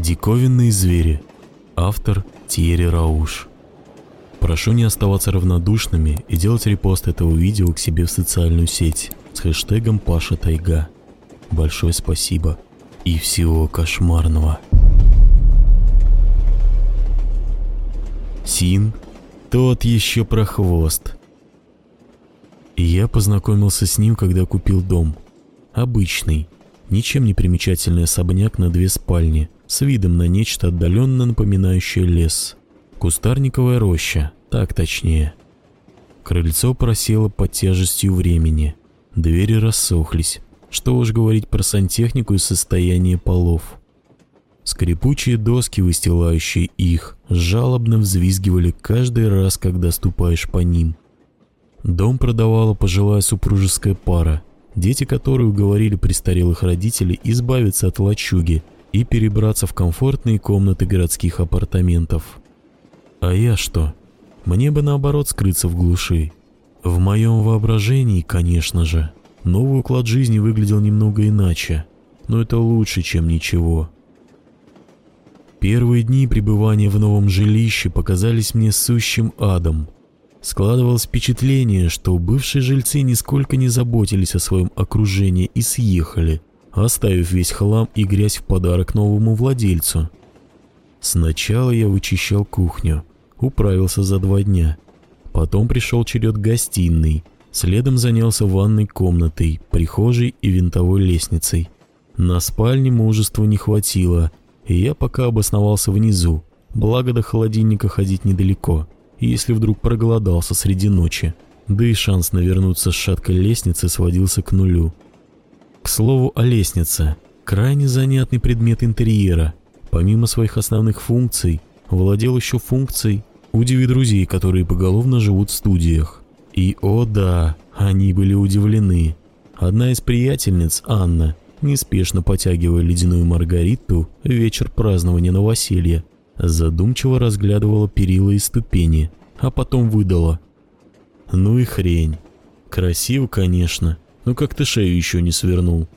Диковинные звери. Автор Тьерри Рауш. Прошу не оставаться равнодушными и делать репост этого видео к себе в социальную сеть с хэштегом Паша Тайга. Большое спасибо и всего кошмарного. Син – тот еще прохвост. Я познакомился с ним, когда купил дом. Обычный, ничем не примечательный особняк на две спальни – с видом на нечто отдаленно напоминающее лес. Кустарниковая роща, так точнее. Крыльцо просело под тяжестью времени. Двери рассохлись. Что уж говорить про сантехнику и состояние полов. Скрипучие доски, выстилающие их, жалобно взвизгивали каждый раз, когда ступаешь по ним. Дом продавала пожилая супружеская пара, дети которой уговорили престарелых родителей избавиться от лачуги и перебраться в комфортные комнаты городских апартаментов. А я что? Мне бы наоборот скрыться в глуши. В моем воображении, конечно же, новый уклад жизни выглядел немного иначе, но это лучше, чем ничего. Первые дни пребывания в новом жилище показались мне сущим адом. Складывалось впечатление, что бывшие жильцы нисколько не заботились о своем окружении и съехали – оставив весь хлам и грязь в подарок новому владельцу. Сначала я вычищал кухню, управился за два дня. Потом пришел черед гостиной, следом занялся ванной комнатой, прихожей и винтовой лестницей. На спальне мужества не хватило, и я пока обосновался внизу, благо до холодильника ходить недалеко, если вдруг проголодался среди ночи, да и шанс навернуться с шаткой лестницы сводился к нулю. К слову о лестнице. Крайне занятный предмет интерьера. Помимо своих основных функций, владел еще функцией «Удиви друзей, которые поголовно живут в студиях». И, о да, они были удивлены. Одна из приятельниц, Анна, неспешно потягивая ледяную маргариту вечер празднования новоселья, задумчиво разглядывала перила и ступени, а потом выдала. «Ну и хрень. Красиво, конечно, ну как ты шею еще не свернул?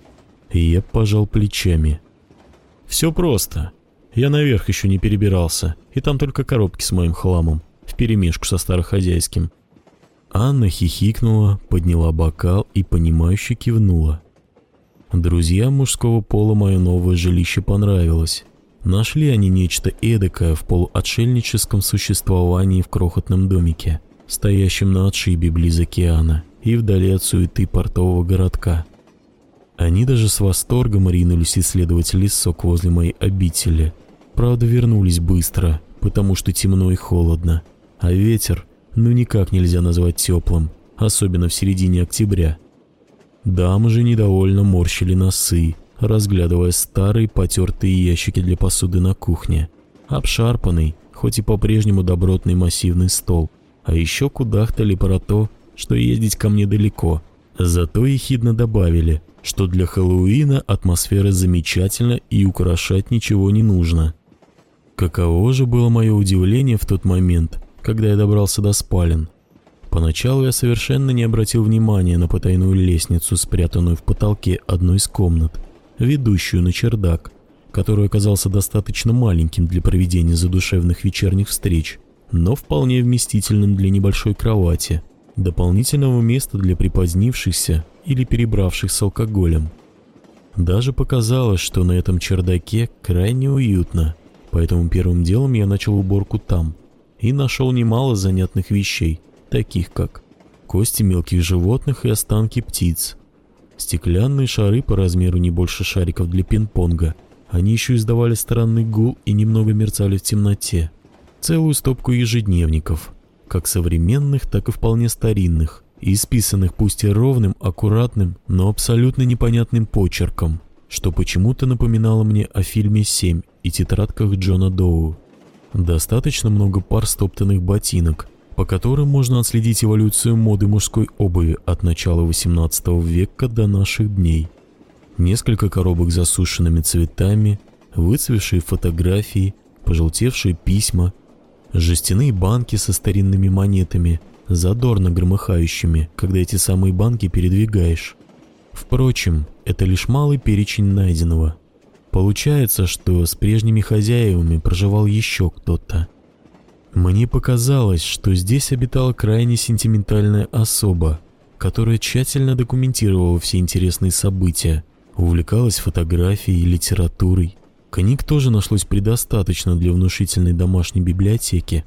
И я пожал плечами. Все просто. Я наверх еще не перебирался, и там только коробки с моим хламом, вперемешку со старохозяйским. Анна хихикнула, подняла бокал и понимающе кивнула. Друзьям мужского пола мое новое жилище понравилось. Нашли они нечто эдакое в полуотшельническом существовании в крохотном домике, стоящем на отшибе близ океана и вдали от суеты портового городка. Они даже с восторгом ринулись исследовать лесок возле моей обители. Правда, вернулись быстро, потому что темно и холодно. А ветер, ну никак нельзя назвать теплым, особенно в середине октября. Дамы же недовольно морщили носы, разглядывая старые потертые ящики для посуды на кухне. Обшарпанный, хоть и по-прежнему добротный массивный стол. А еще кудахтали про то, что ездить ко мне далеко. Зато ехидно добавили, что для Хэллоуина атмосфера замечательна и украшать ничего не нужно. Каково же было мое удивление в тот момент, когда я добрался до спален. Поначалу я совершенно не обратил внимания на потайную лестницу, спрятанную в потолке одной из комнат, ведущую на чердак, который оказался достаточно маленьким для проведения задушевных вечерних встреч, но вполне вместительным для небольшой кровати – дополнительного места для припозднившихся или перебравших с алкоголем. Даже показалось, что на этом чердаке крайне уютно, поэтому первым делом я начал уборку там и нашел немало занятных вещей, таких как кости мелких животных и останки птиц, стеклянные шары по размеру не больше шариков для пинг-понга, они еще издавали странный гул и немного мерцали в темноте, целую стопку ежедневников – как современных, так и вполне старинных, и исписанных пусть и ровным, аккуратным, но абсолютно непонятным почерком, что почему-то напоминало мне о фильме «7» и тетрадках Джона Доу. Достаточно много пар стоптанных ботинок, по которым можно отследить эволюцию моды мужской обуви от начала XVIII века до наших дней. Несколько коробок с засушенными цветами, выцвевшие фотографии, пожелтевшие письма Жестяные банки со старинными монетами, задорно громыхающими, когда эти самые банки передвигаешь. Впрочем, это лишь малый перечень найденного. Получается, что с прежними хозяевами проживал еще кто-то. Мне показалось, что здесь обитала крайне сентиментальная особа, которая тщательно документировала все интересные события, увлекалась фотографией и литературой. Книг тоже нашлось предостаточно для внушительной домашней библиотеки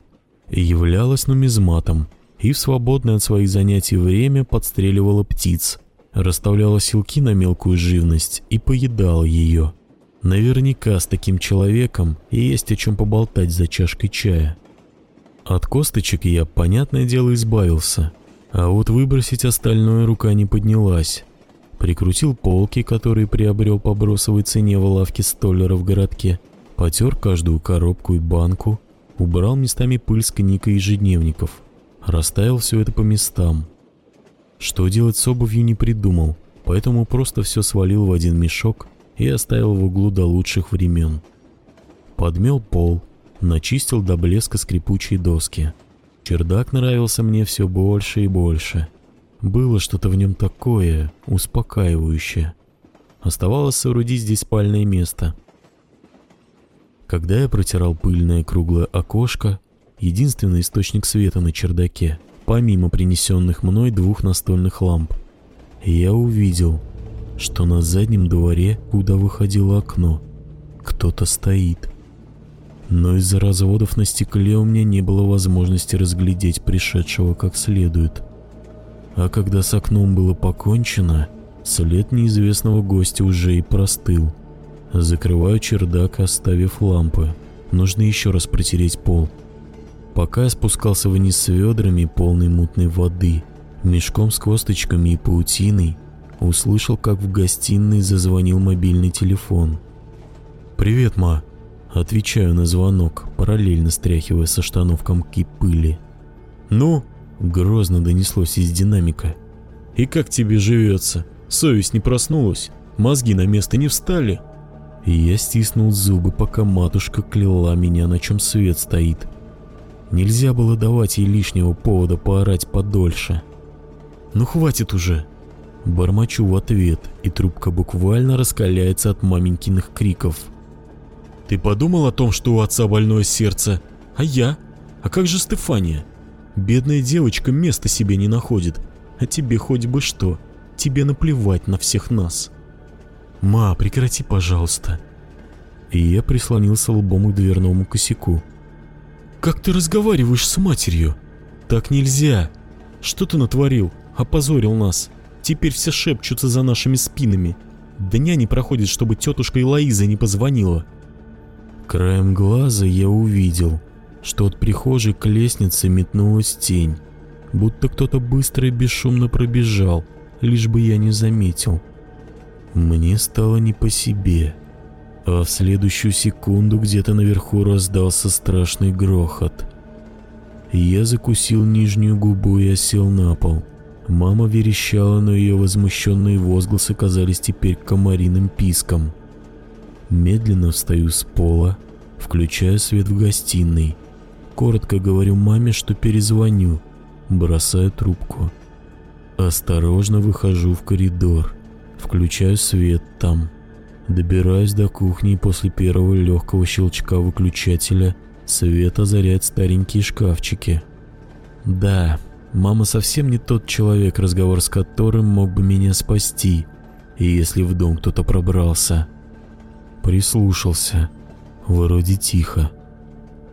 и являлась нумизматом, и в свободное от своих занятий время подстреливала птиц, расставляла силки на мелкую живность и поедала ее. Наверняка с таким человеком есть о чем поболтать за чашкой чая. От косточек я, понятное дело, избавился, а вот выбросить остальное рука не поднялась. Прикрутил полки, которые приобрел по бросовой цене в лавке столлера в городке, потер каждую коробку и банку, убрал местами пыль с книг и ежедневников, расставил все это по местам. Что делать с обувью не придумал, поэтому просто все свалил в один мешок и оставил в углу до лучших времен. Подмел пол, начистил до блеска скрипучие доски. Чердак нравился мне все больше и больше. Было что-то в нем такое, успокаивающее. Оставалось соорудить здесь спальное место. Когда я протирал пыльное круглое окошко, единственный источник света на чердаке, помимо принесенных мной двух настольных ламп, я увидел, что на заднем дворе, куда выходило окно, кто-то стоит. Но из-за разводов на стекле у меня не было возможности разглядеть пришедшего как следует. А когда с окном было покончено, след неизвестного гостя уже и простыл. Закрываю чердак, оставив лампы. Нужно еще раз протереть пол. Пока я спускался вниз с ведрами, полной мутной воды, мешком с косточками и паутиной, услышал, как в гостиной зазвонил мобильный телефон. «Привет, ма!» Отвечаю на звонок, параллельно стряхивая со штанов комки пыли. «Ну?» — грозно донеслось из динамика. «И как тебе живется? Совесть не проснулась? Мозги на место не встали?» Я стиснул зубы, пока матушка кляла меня, на чем свет стоит. Нельзя было давать ей лишнего повода поорать подольше. «Ну хватит уже!» Бормочу в ответ, и трубка буквально раскаляется от маменькиных криков. «Ты подумал о том, что у отца больное сердце? А я? А как же Стефания? Бедная девочка места себе не находит. А тебе хоть бы что. Тебе наплевать на всех нас». «Ма, прекрати, пожалуйста». И я прислонился лбом к дверному косяку. «Как ты разговариваешь с матерью? Так нельзя. Что ты натворил? Опозорил нас. Теперь все шепчутся за нашими спинами. Дня не проходит, чтобы тетушка Элоиза не позвонила». Краем глаза я увидел, что от прихожей к лестнице метнулась тень, будто кто-то быстро и бесшумно пробежал, лишь бы я не заметил. Мне стало не по себе, а в следующую секунду где-то наверху раздался страшный грохот. Я закусил нижнюю губу и осел на пол. Мама верещала, но ее возмущенные возгласы казались теперь комариным писком. Медленно встаю с пола, включаю свет в гостиной. Коротко говорю маме, что перезвоню, бросаю трубку. Осторожно выхожу в коридор, включаю свет там. Добираюсь до кухни и после первого легкого щелчка выключателя свет озаряет старенькие шкафчики. Да, мама совсем не тот человек, разговор с которым мог бы меня спасти, если в дом кто-то пробрался. Прислушался. Вроде тихо.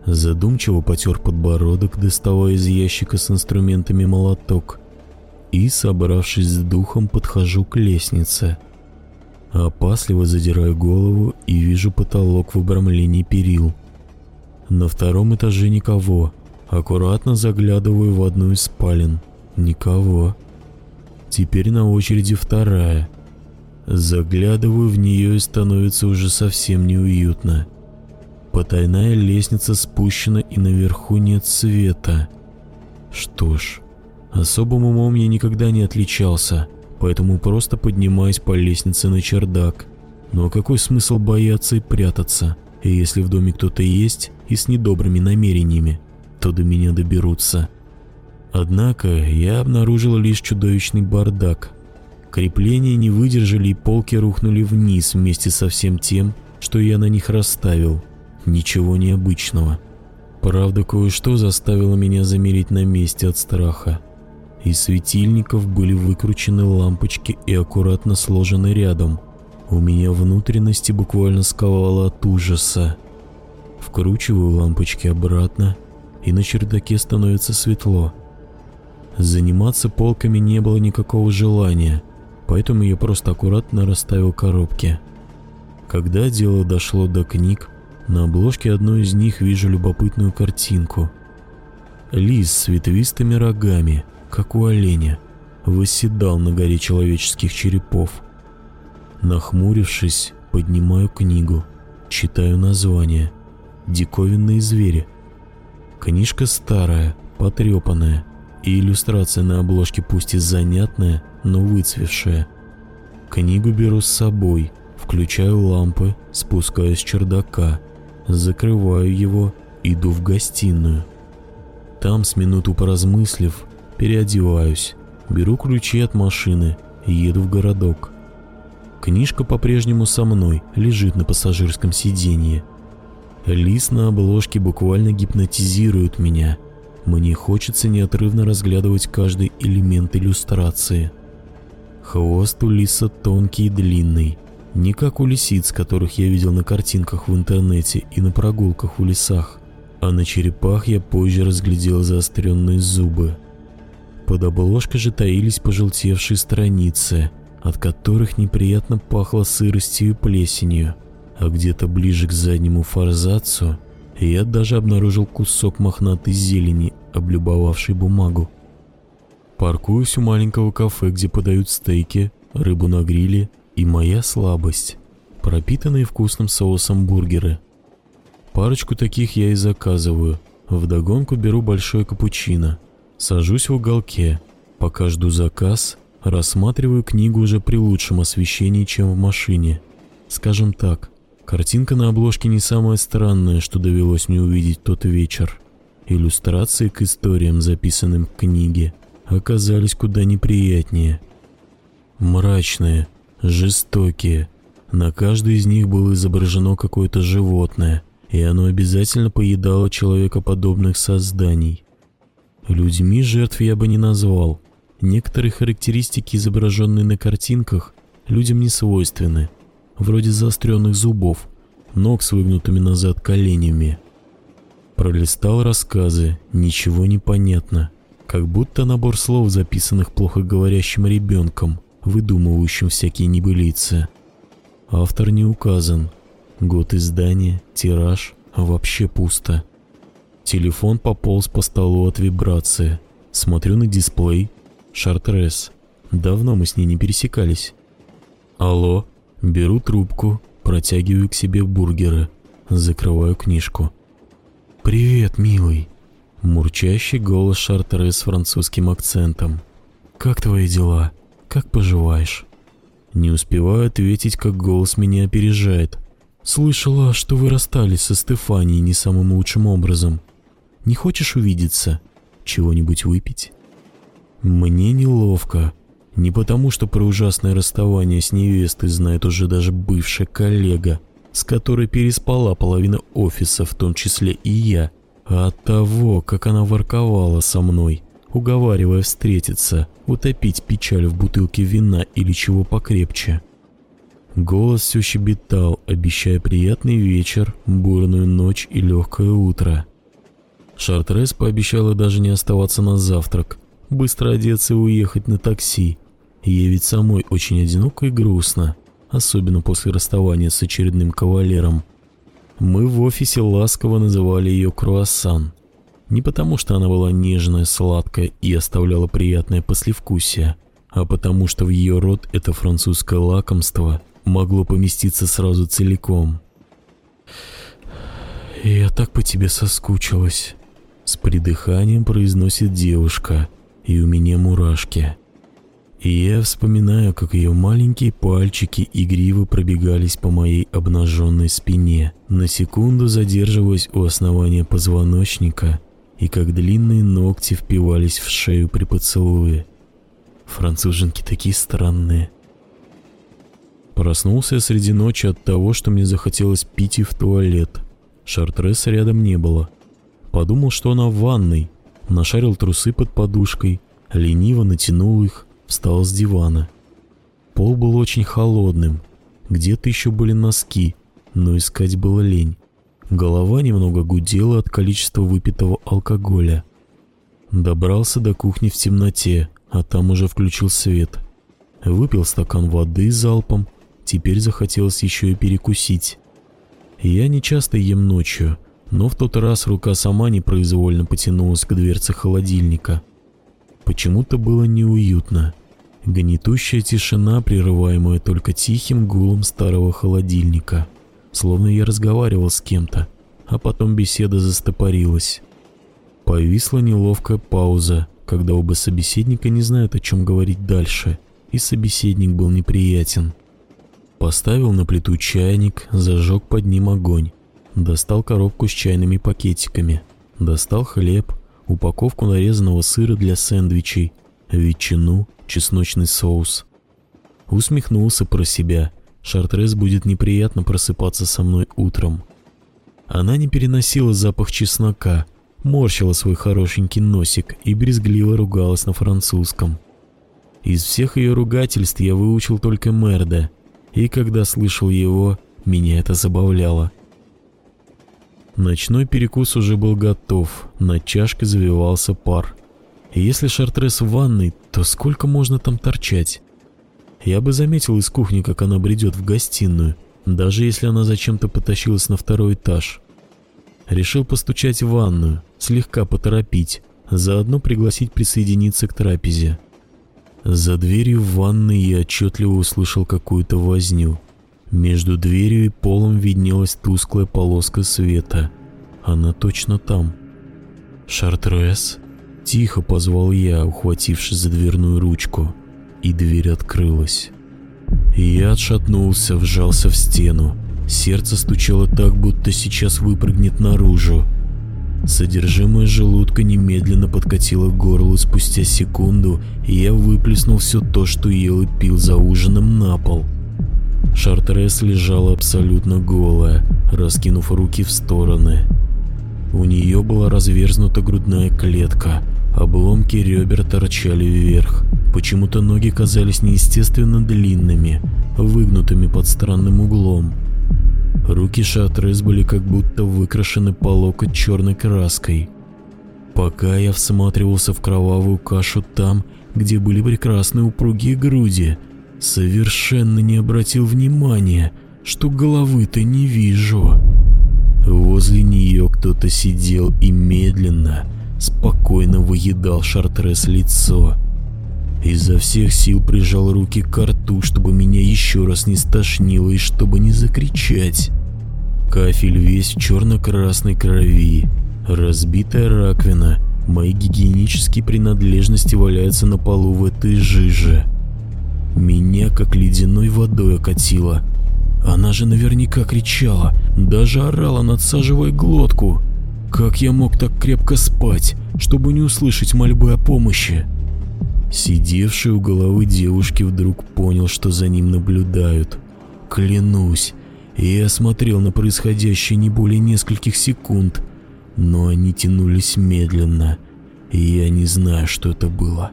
Задумчиво потер подбородок, доставая из ящика с инструментами молоток. И, собравшись с духом, подхожу к лестнице. Опасливо задираю голову и вижу потолок в обрамлении перил. На втором этаже никого. Аккуратно заглядываю в одну из спален. Никого. Теперь на очереди вторая. Заглядываю в нее и становится уже совсем неуютно. Потайная лестница спущена и наверху нет света. Что ж, особым умом я никогда не отличался, поэтому просто поднимаюсь по лестнице на чердак. Но какой смысл бояться и прятаться, и если в доме кто-то есть и с недобрыми намерениями, то до меня доберутся. Однако я обнаружил лишь чудовищный бардак, Крепления не выдержали и полки рухнули вниз вместе со всем тем, что я на них расставил. Ничего необычного. Правда, кое-что заставило меня замереть на месте от страха. Из светильников были выкручены лампочки и аккуратно сложены рядом. У меня внутренности буквально сковало от ужаса. Вкручиваю лампочки обратно, и на чердаке становится светло. Заниматься полками не было никакого желания, поэтому я просто аккуратно расставил коробки. Когда дело дошло до книг, на обложке одной из них вижу любопытную картинку. Лис с ветвистыми рогами, как у оленя, восседал на горе человеческих черепов. Нахмурившись, поднимаю книгу, читаю название «Диковинные звери». Книжка старая, потрепанная, и иллюстрация на обложке пусть и занятная, но выцвевшая. Книгу беру с собой, включаю лампы, спускаюсь с чердака, закрываю его, иду в гостиную. Там, с минуту поразмыслив, переодеваюсь, беру ключи от машины и еду в городок. Книжка по-прежнему со мной, лежит на пассажирском сиденье. Лист на обложке буквально гипнотизирует меня – мне хочется неотрывно разглядывать каждый элемент иллюстрации. Хвост у лиса тонкий и длинный, не как у лисиц, которых я видел на картинках в интернете и на прогулках в лесах, а на черепах я позже разглядел заостренные зубы. Под обложкой же таились пожелтевшие страницы, от которых неприятно пахло сыростью и плесенью, а где-то ближе к заднему форзацу я даже обнаружил кусок мохнатой зелени, облюбовавший бумагу. Паркуюсь у маленького кафе, где подают стейки, рыбу на гриле и моя слабость, пропитанные вкусным соусом бургеры. Парочку таких я и заказываю. Вдогонку беру большой капучино. Сажусь в уголке. Пока жду заказ, рассматриваю книгу уже при лучшем освещении, чем в машине. Скажем так, Картинка на обложке не самая странная, что довелось мне увидеть тот вечер. Иллюстрации к историям, записанным в книге, оказались куда неприятнее. Мрачные, жестокие. На каждой из них было изображено какое-то животное, и оно обязательно поедало человекоподобных созданий. Людьми жертв я бы не назвал. Некоторые характеристики, изображенные на картинках, людям не свойственны – вроде заостренных зубов, ног с выгнутыми назад коленями. Пролистал рассказы, ничего не понятно, как будто набор слов, записанных плохо говорящим ребенком, выдумывающим всякие небылицы. Автор не указан, год издания, тираж, вообще пусто. Телефон пополз по столу от вибрации. Смотрю на дисплей. Шартрес. Давно мы с ней не пересекались. Алло, Беру трубку, протягиваю к себе бургеры, закрываю книжку. «Привет, милый!» Мурчащий голос Шартера с французским акцентом. «Как твои дела? Как поживаешь?» Не успеваю ответить, как голос меня опережает. «Слышала, что вы расстались со Стефанией не самым лучшим образом. Не хочешь увидеться? Чего-нибудь выпить?» Мне неловко. Не потому, что про ужасное расставание с невестой знает уже даже бывшая коллега, с которой переспала половина офиса, в том числе и я, а от того, как она ворковала со мной, уговаривая встретиться, утопить печаль в бутылке вина или чего покрепче. Голос все щебетал, обещая приятный вечер, бурную ночь и легкое утро. Шартрес пообещала даже не оставаться на завтрак, быстро одеться и уехать на такси, Ей ведь самой очень одиноко и грустно, особенно после расставания с очередным кавалером. Мы в офисе ласково называли ее круассан. Не потому, что она была нежная, сладкая и оставляла приятное послевкусие, а потому, что в ее рот это французское лакомство могло поместиться сразу целиком. «Я так по тебе соскучилась», — с придыханием произносит девушка, и у меня мурашки. И я вспоминаю, как ее маленькие пальчики игриво пробегались по моей обнаженной спине, на секунду задерживаясь у основания позвоночника, и как длинные ногти впивались в шею при поцелуе. Француженки такие странные. Проснулся я среди ночи от того, что мне захотелось пить и в туалет. Шартреса рядом не было. Подумал, что она в ванной. Нашарил трусы под подушкой, лениво натянул их, встал с дивана. Пол был очень холодным. Где-то еще были носки, но искать было лень. Голова немного гудела от количества выпитого алкоголя. Добрался до кухни в темноте, а там уже включил свет. Выпил стакан воды залпом, теперь захотелось еще и перекусить. Я не часто ем ночью, но в тот раз рука сама непроизвольно потянулась к дверце холодильника. Почему-то было неуютно. Гнетущая тишина, прерываемая только тихим гулом старого холодильника. Словно я разговаривал с кем-то, а потом беседа застопорилась. Повисла неловкая пауза, когда оба собеседника не знают, о чем говорить дальше, и собеседник был неприятен. Поставил на плиту чайник, зажег под ним огонь. Достал коробку с чайными пакетиками. Достал хлеб, упаковку нарезанного сыра для сэндвичей, ветчину, чесночный соус. Усмехнулся про себя. Шартрес будет неприятно просыпаться со мной утром. Она не переносила запах чеснока, морщила свой хорошенький носик и брезгливо ругалась на французском. Из всех ее ругательств я выучил только Мерда — и когда слышал его, меня это забавляло. Ночной перекус уже был готов, над чашкой завивался пар. Если шартрес в ванной, то сколько можно там торчать? Я бы заметил из кухни, как она бредет в гостиную, даже если она зачем-то потащилась на второй этаж. Решил постучать в ванную, слегка поторопить, заодно пригласить присоединиться к трапезе. За дверью в ванной я отчетливо услышал какую-то возню. Между дверью и полом виднелась тусклая полоска света. Она точно там. «Шартрес?» Тихо позвал я, ухватившись за дверную ручку, и дверь открылась. Я отшатнулся, вжался в стену. Сердце стучало так, будто сейчас выпрыгнет наружу. Содержимое желудка немедленно подкатило к горлу спустя секунду, я выплеснул все то, что ел и пил за ужином на пол. Шартрес лежала абсолютно голая, раскинув руки в стороны. У нее была разверзнута грудная клетка, обломки ребер торчали вверх. Почему-то ноги казались неестественно длинными, выгнутыми под странным углом. Руки Шатрес были как будто выкрашены по локоть черной краской. Пока я всматривался в кровавую кашу там, где были прекрасные упругие груди, совершенно не обратил внимания, что головы-то не вижу. Возле нее кто-то сидел и медленно, спокойно выедал Шартрес лицо. Изо всех сил прижал руки к рту, чтобы меня еще раз не стошнило и чтобы не закричать. Кафель весь в черно-красной крови, разбитая раковина, мои гигиенические принадлежности валяются на полу в этой жиже. Меня как ледяной водой окатило. Она же наверняка кричала, даже орала, надсаживая глотку. Как я мог так крепко спать, чтобы не услышать мольбы о помощи? Сидевший у головы девушки вдруг понял, что за ним наблюдают. Клянусь, я смотрел на происходящее не более нескольких секунд, но они тянулись медленно, и я не знаю, что это было.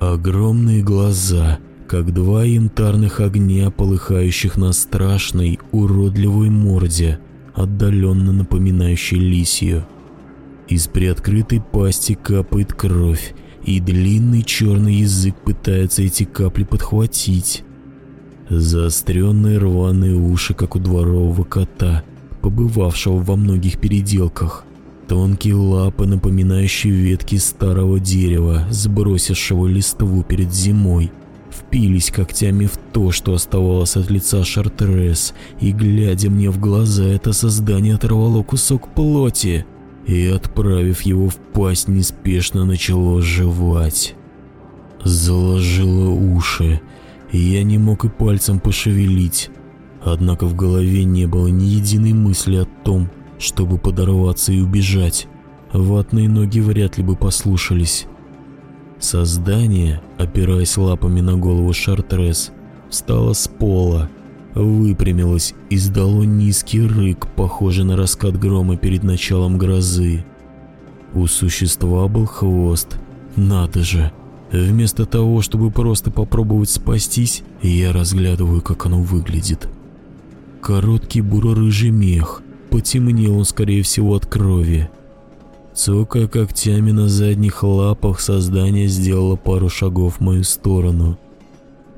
Огромные глаза, как два янтарных огня, полыхающих на страшной, уродливой морде, отдаленно напоминающей лисью. Из приоткрытой пасти капает кровь, и длинный черный язык пытается эти капли подхватить. Заостренные рваные уши, как у дворового кота, побывавшего во многих переделках. Тонкие лапы, напоминающие ветки старого дерева, сбросившего листву перед зимой, впились когтями в то, что оставалось от лица Шартрес, и, глядя мне в глаза, это создание оторвало кусок плоти и, отправив его в пасть, неспешно начало жевать. Заложило уши, и я не мог и пальцем пошевелить. Однако в голове не было ни единой мысли о том, чтобы подорваться и убежать. Ватные ноги вряд ли бы послушались. Создание, опираясь лапами на голову Шартрес, встало с пола, выпрямилось и издало низкий рык, похожий на раскат грома перед началом грозы. У существа был хвост. Надо же! Вместо того, чтобы просто попробовать спастись, я разглядываю, как оно выглядит. Короткий буро-рыжий мех. Потемнел он, скорее всего, от крови. Цокая когтями на задних лапах, создание сделало пару шагов в мою сторону.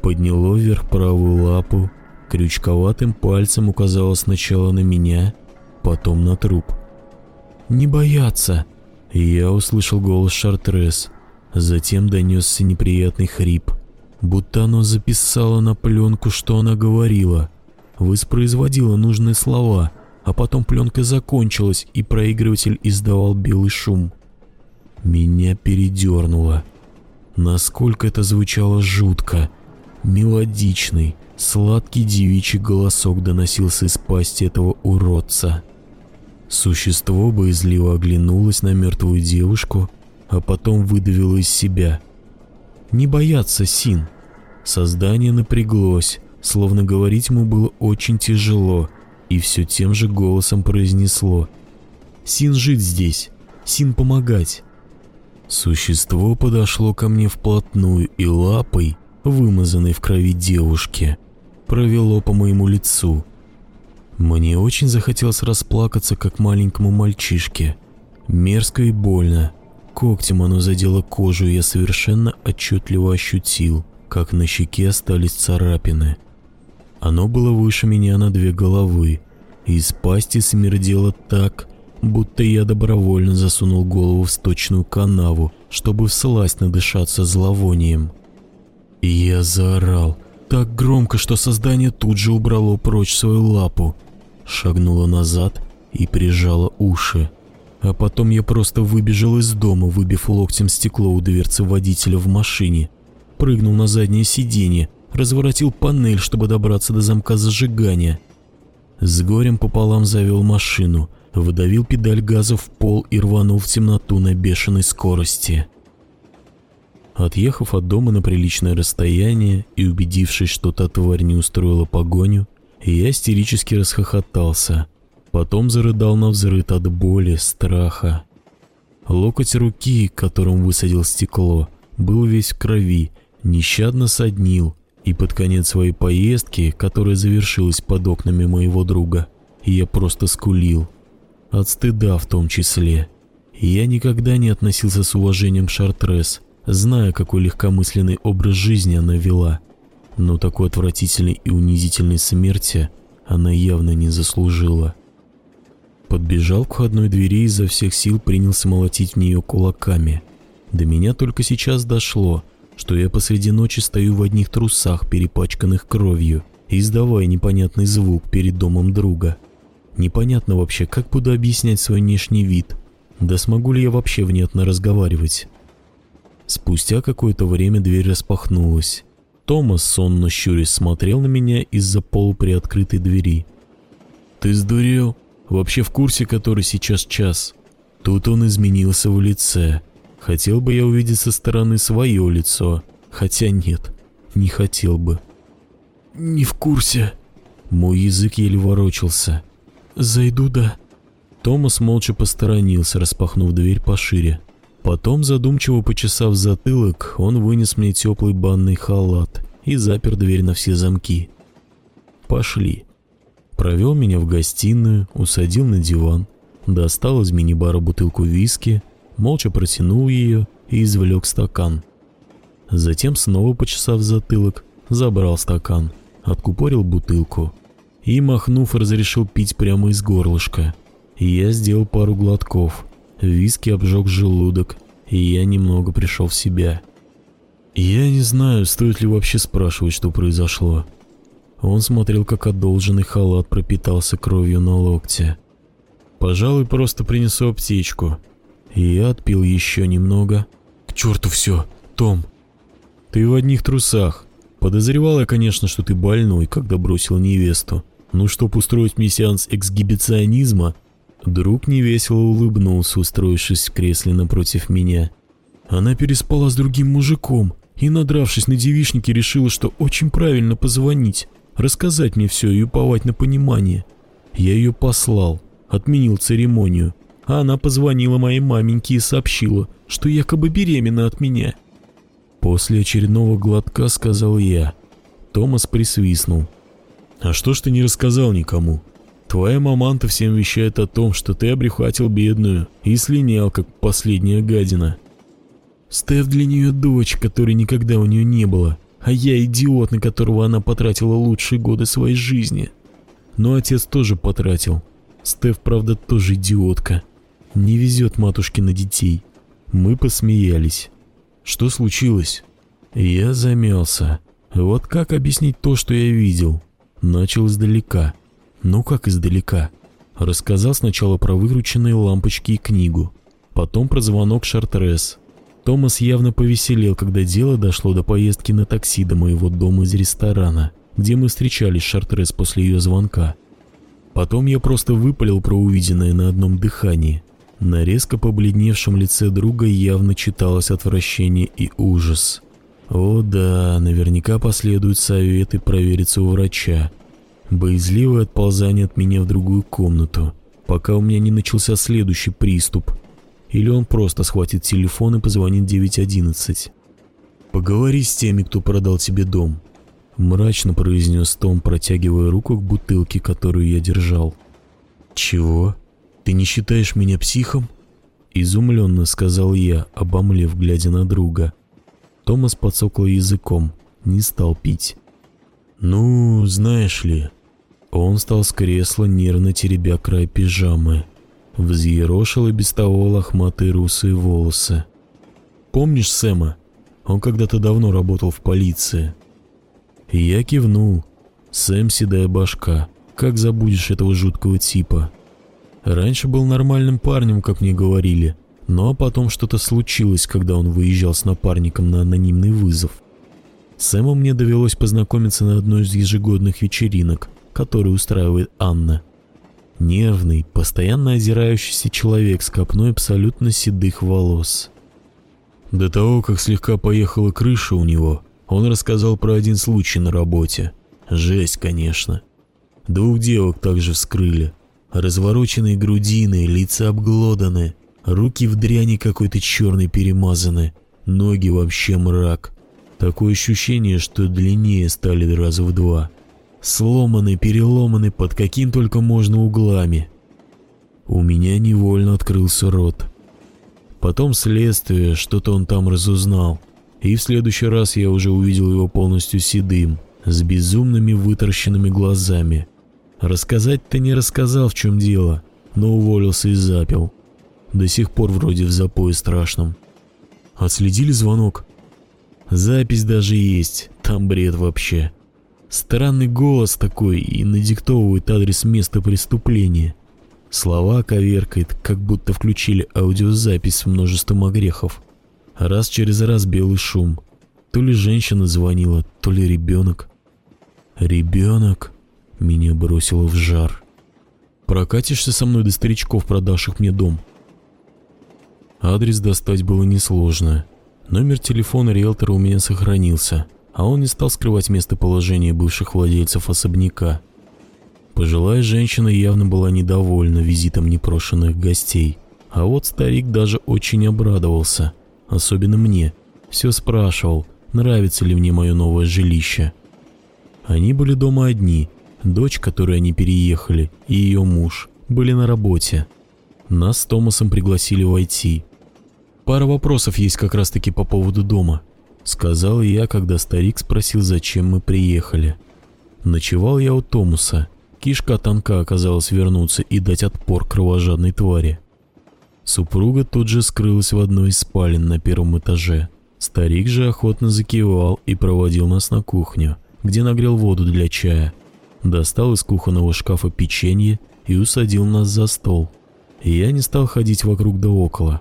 Подняло вверх правую лапу, крючковатым пальцем указало сначала на меня, потом на труп. «Не бояться!» Я услышал голос Шартрес. Затем донесся неприятный хрип, будто оно записало на пленку, что она говорила. Воспроизводила нужные слова, а потом пленка закончилась, и проигрыватель издавал белый шум. Меня передернуло. Насколько это звучало жутко. Мелодичный, сладкий девичий голосок доносился из пасти этого уродца. Существо боязливо оглянулось на мертвую девушку, а потом выдавило из себя. «Не бояться, Син!» Создание напряглось, словно говорить ему было очень тяжело, и все тем же голосом произнесло. «Син жить здесь, Син помогать!» Существо подошло ко мне вплотную и лапой, вымазанной в крови девушки, провело по моему лицу. Мне очень захотелось расплакаться, как маленькому мальчишке. Мерзко и больно, Когтем оно задело кожу, и я совершенно отчетливо ощутил, как на щеке остались царапины. Оно было выше меня на две головы, и из пасти смердело так, будто я добровольно засунул голову в сточную канаву, чтобы всласть надышаться зловонием. Я заорал, так громко, что создание тут же убрало прочь свою лапу, шагнуло назад и прижало уши. А потом я просто выбежал из дома, выбив локтем стекло у дверцы водителя в машине. Прыгнул на заднее сиденье, разворотил панель, чтобы добраться до замка зажигания. С горем пополам завел машину, выдавил педаль газа в пол и рванул в темноту на бешеной скорости. Отъехав от дома на приличное расстояние и убедившись, что та тварь не устроила погоню, я истерически расхохотался – Потом зарыдал на взрыт от боли, страха. Локоть руки, которым высадил стекло, был весь в крови, нещадно соднил, и под конец своей поездки, которая завершилась под окнами моего друга, я просто скулил. От стыда в том числе. Я никогда не относился с уважением к Шартрес, зная, какой легкомысленный образ жизни она вела. Но такой отвратительной и унизительной смерти она явно не заслужила. Подбежал к входной двери и изо всех сил принялся молотить в нее кулаками. До меня только сейчас дошло, что я посреди ночи стою в одних трусах, перепачканных кровью, издавая непонятный звук перед домом друга. Непонятно вообще, как буду объяснять свой внешний вид, да смогу ли я вообще внятно разговаривать. Спустя какое-то время дверь распахнулась. Томас, сонно щурясь, смотрел на меня из-за полуприоткрытой двери. «Ты сдурел?» Вообще в курсе, который сейчас час. Тут он изменился в лице. Хотел бы я увидеть со стороны свое лицо. Хотя нет, не хотел бы. Не в курсе. Мой язык еле ворочался. Зайду, да. Томас молча посторонился, распахнув дверь пошире. Потом, задумчиво почесав затылок, он вынес мне теплый банный халат и запер дверь на все замки. Пошли. Провел меня в гостиную, усадил на диван, достал из мини-бара бутылку виски, молча протянул ее и извлек стакан. Затем, снова почесав затылок, забрал стакан, откупорил бутылку и, махнув, разрешил пить прямо из горлышка. Я сделал пару глотков, виски обжег желудок, и я немного пришел в себя. Я не знаю, стоит ли вообще спрашивать, что произошло. Он смотрел, как одолженный халат пропитался кровью на локте. «Пожалуй, просто принесу аптечку». Я отпил еще немного. «К черту все, Том!» «Ты в одних трусах. Подозревал я, конечно, что ты больной, когда бросил невесту. Ну, чтоб устроить мне сеанс эксгибиционизма...» Друг невесело улыбнулся, устроившись в кресле напротив меня. «Она переспала с другим мужиком. И, надравшись на девишнике, решила, что очень правильно позвонить, рассказать мне все и уповать на понимание. Я ее послал, отменил церемонию, а она позвонила моей маменьке и сообщила, что якобы беременна от меня. После очередного глотка сказал я. Томас присвистнул. «А что ж ты не рассказал никому? Твоя маманта всем вещает о том, что ты обрехатил бедную и слинял, как последняя гадина. Стеф для нее дочь, которой никогда у нее не было, а я идиот, на которого она потратила лучшие годы своей жизни. Но отец тоже потратил. Стеф, правда, тоже идиотка. Не везет матушке на детей. Мы посмеялись. Что случилось? Я замялся. Вот как объяснить то, что я видел? Начал издалека. Ну как издалека? Рассказал сначала про вырученные лампочки и книгу. Потом про звонок Шартрес. Томас явно повеселел, когда дело дошло до поездки на такси до моего дома из ресторана, где мы встречались с Шартрес после ее звонка. Потом я просто выпалил про увиденное на одном дыхании. На резко побледневшем лице друга явно читалось отвращение и ужас. О да, наверняка последуют советы провериться у врача. Боязливое отползание от меня в другую комнату, пока у меня не начался следующий приступ. Или он просто схватит телефон и позвонит 911. «Поговори с теми, кто продал тебе дом», — мрачно произнес Том, протягивая руку к бутылке, которую я держал. «Чего? Ты не считаешь меня психом?» Изумленно сказал я, обомлев, глядя на друга. Томас подсокал языком, не стал пить. «Ну, знаешь ли...» Он встал с кресла, нервно теребя край пижамы. Взъерошил и без того лохматые русые волосы. «Помнишь Сэма? Он когда-то давно работал в полиции». Я кивнул. Сэм седая башка. Как забудешь этого жуткого типа? Раньше был нормальным парнем, как мне говорили, но потом что-то случилось, когда он выезжал с напарником на анонимный вызов. Сэму мне довелось познакомиться на одной из ежегодных вечеринок, которую устраивает Анна. Нервный, постоянно озирающийся человек с копной абсолютно седых волос. До того, как слегка поехала крыша у него, он рассказал про один случай на работе. Жесть, конечно. Двух девок также вскрыли. Развороченные грудины, лица обглоданы, руки в дряни какой-то черной перемазаны, ноги вообще мрак. Такое ощущение, что длиннее стали раза в два. Сломаны, переломаны под каким только можно углами. У меня невольно открылся рот. Потом следствие, что-то он там разузнал. И в следующий раз я уже увидел его полностью седым, с безумными вытаращенными глазами. Рассказать-то не рассказал, в чем дело, но уволился и запил. До сих пор вроде в запое страшном. Отследили звонок? Запись даже есть, там бред вообще. Странный голос такой и надиктовывает адрес места преступления. Слова коверкает, как будто включили аудиозапись с множеством огрехов. Раз через раз белый шум. То ли женщина звонила, то ли ребенок. Ребенок? Меня бросило в жар. Прокатишься со мной до старичков, продавших мне дом? Адрес достать было несложно. Номер телефона риэлтора у меня сохранился, а он не стал скрывать местоположение бывших владельцев особняка. Пожилая женщина явно была недовольна визитом непрошенных гостей, а вот старик даже очень обрадовался, особенно мне. Все спрашивал, нравится ли мне мое новое жилище. Они были дома одни, Дочь, которой они переехали, и ее муж были на работе. Нас с Томасом пригласили войти. «Пара вопросов есть как раз-таки по поводу дома», — сказал я, когда старик спросил, зачем мы приехали. Ночевал я у Томаса. Кишка тонка оказалась вернуться и дать отпор кровожадной твари. Супруга тут же скрылась в одной из спален на первом этаже. Старик же охотно закивал и проводил нас на кухню, где нагрел воду для чая достал из кухонного шкафа печенье и усадил нас за стол. Я не стал ходить вокруг да около.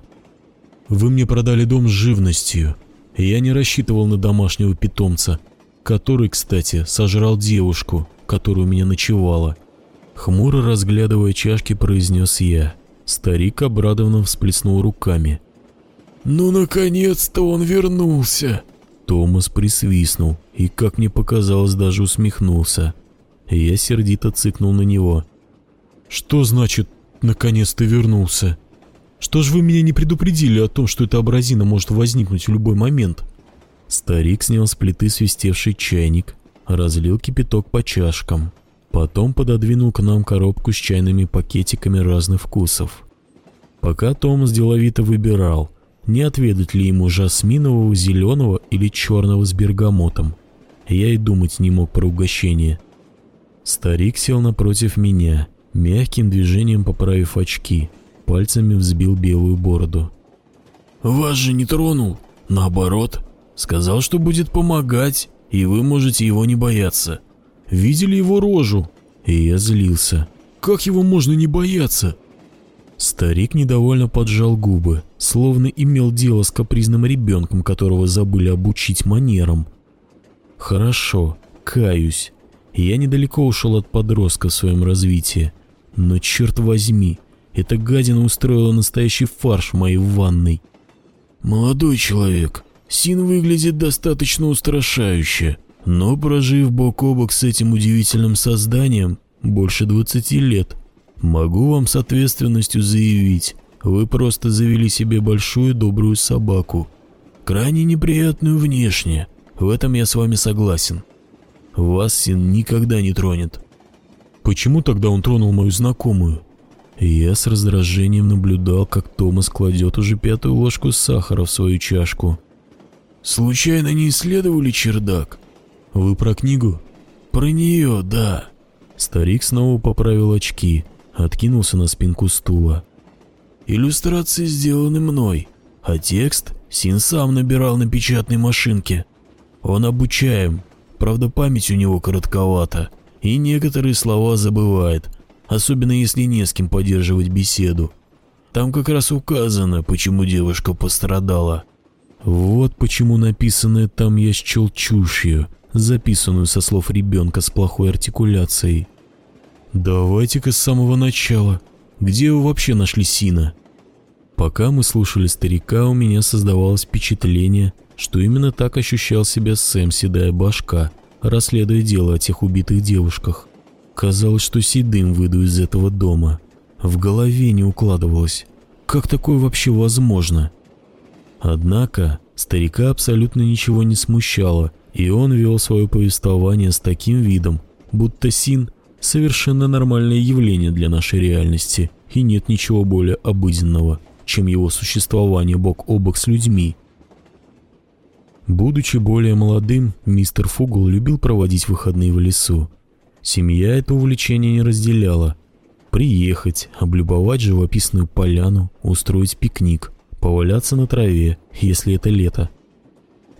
«Вы мне продали дом с живностью. Я не рассчитывал на домашнего питомца, который, кстати, сожрал девушку, которая у меня ночевала». Хмуро разглядывая чашки, произнес я. Старик обрадованно всплеснул руками. «Ну, наконец-то он вернулся!» Томас присвистнул и, как мне показалось, даже усмехнулся. Я сердито цыкнул на него. «Что значит, наконец ты вернулся? Что ж вы меня не предупредили о том, что эта абразина может возникнуть в любой момент?» Старик снял с плиты свистевший чайник, разлил кипяток по чашкам, потом пододвинул к нам коробку с чайными пакетиками разных вкусов. Пока Томас деловито выбирал, не отведать ли ему жасминового, зеленого или черного с бергамотом. Я и думать не мог про угощение. Старик сел напротив меня, мягким движением поправив очки, пальцами взбил белую бороду. «Вас же не тронул, наоборот», Сказал, что будет помогать, и вы можете его не бояться. Видели его рожу? И я злился. Как его можно не бояться? Старик недовольно поджал губы, словно имел дело с капризным ребенком, которого забыли обучить манерам. Хорошо, каюсь. Я недалеко ушел от подростка в своем развитии. Но черт возьми, эта гадина устроила настоящий фарш в моей ванной. «Молодой человек, Син выглядит достаточно устрашающе, но прожив бок о бок с этим удивительным созданием больше 20 лет, могу вам с ответственностью заявить, вы просто завели себе большую добрую собаку. Крайне неприятную внешне, в этом я с вами согласен. Вас Син никогда не тронет. Почему тогда он тронул мою знакомую? Я с раздражением наблюдал, как Томас кладет уже пятую ложку сахара в свою чашку. Случайно не исследовали чердак? Вы про книгу? Про нее, да. Старик снова поправил очки, откинулся на спинку стула. Иллюстрации сделаны мной, а текст Син сам набирал на печатной машинке. Он обучаем, правда память у него коротковата, и некоторые слова забывает, особенно если не с кем поддерживать беседу. Там как раз указано, почему девушка пострадала. Вот почему написанное там я счел чушью, записанную со слов ребенка с плохой артикуляцией. Давайте-ка с самого начала. Где вы вообще нашли Сина? Пока мы слушали старика, у меня создавалось впечатление, что именно так ощущал себя Сэм Седая Башка, расследуя дело о тех убитых девушках. Казалось, что седым выйду из этого дома. В голове не укладывалось. Как такое вообще возможно? Однако старика абсолютно ничего не смущало, и он вел свое повествование с таким видом, будто Син – совершенно нормальное явление для нашей реальности, и нет ничего более обыденного, чем его существование бок о бок с людьми. Будучи более молодым, мистер Фугл любил проводить выходные в лесу. Семья это увлечение не разделяла. Приехать, облюбовать живописную поляну, устроить пикник – поваляться на траве, если это лето.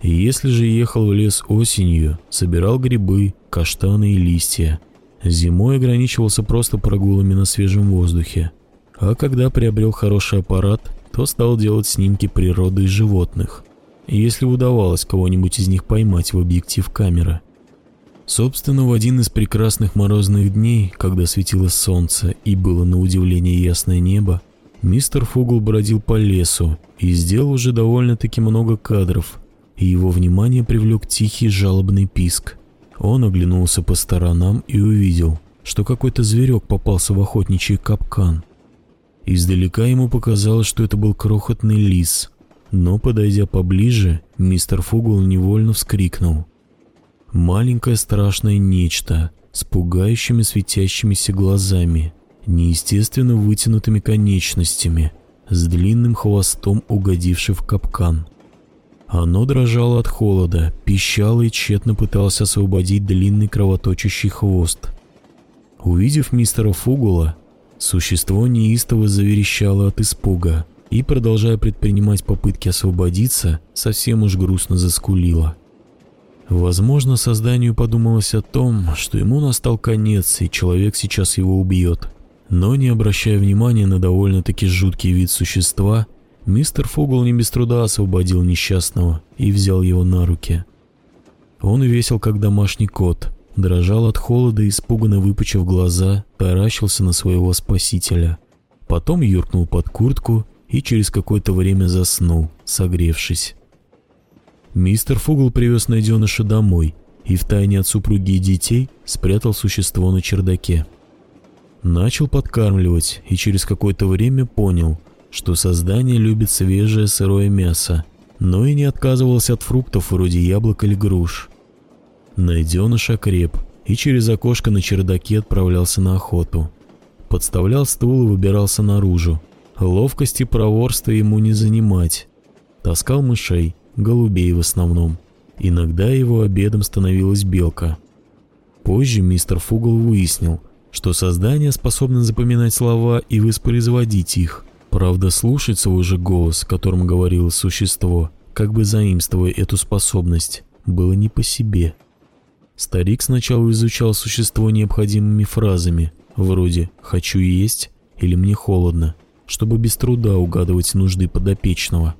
Если же ехал в лес осенью, собирал грибы, каштаны и листья. Зимой ограничивался просто прогулами на свежем воздухе. А когда приобрел хороший аппарат, то стал делать снимки природы и животных. Если удавалось кого-нибудь из них поймать в объектив камеры. Собственно, в один из прекрасных морозных дней, когда светило солнце и было на удивление ясное небо, Мистер Фугл бродил по лесу и сделал уже довольно-таки много кадров, и его внимание привлек тихий жалобный писк. Он оглянулся по сторонам и увидел, что какой-то зверек попался в охотничий капкан. Издалека ему показалось, что это был крохотный лис, но, подойдя поближе, мистер Фугл невольно вскрикнул. Маленькое страшное нечто с пугающими светящимися глазами – неестественно вытянутыми конечностями, с длинным хвостом угодивший в капкан. Оно дрожало от холода, пищало и тщетно пыталось освободить длинный кровоточащий хвост. Увидев мистера Фугула, существо неистово заверещало от испуга и, продолжая предпринимать попытки освободиться, совсем уж грустно заскулило. Возможно, созданию подумалось о том, что ему настал конец, и человек сейчас его убьет. Но не обращая внимания на довольно-таки жуткий вид существа, мистер Фогл не без труда освободил несчастного и взял его на руки. Он весел, как домашний кот, дрожал от холода испуганно выпучив глаза, таращился на своего спасителя. Потом юркнул под куртку и через какое-то время заснул, согревшись. Мистер Фугл привез найденыша домой и втайне от супруги и детей спрятал существо на чердаке. Начал подкармливать и через какое-то время понял, что создание любит свежее сырое мясо, но и не отказывался от фруктов вроде яблок или груш. Найденыш окреп и через окошко на чердаке отправлялся на охоту. Подставлял стул и выбирался наружу. Ловкости проворства ему не занимать. Таскал мышей, голубей в основном. Иногда его обедом становилась белка. Позже мистер Фугл выяснил, что создание способно запоминать слова и воспроизводить их. Правда, слушать свой же голос, которым говорило существо, как бы заимствуя эту способность, было не по себе. Старик сначала изучал существо необходимыми фразами, вроде «хочу есть» или «мне холодно», чтобы без труда угадывать нужды подопечного.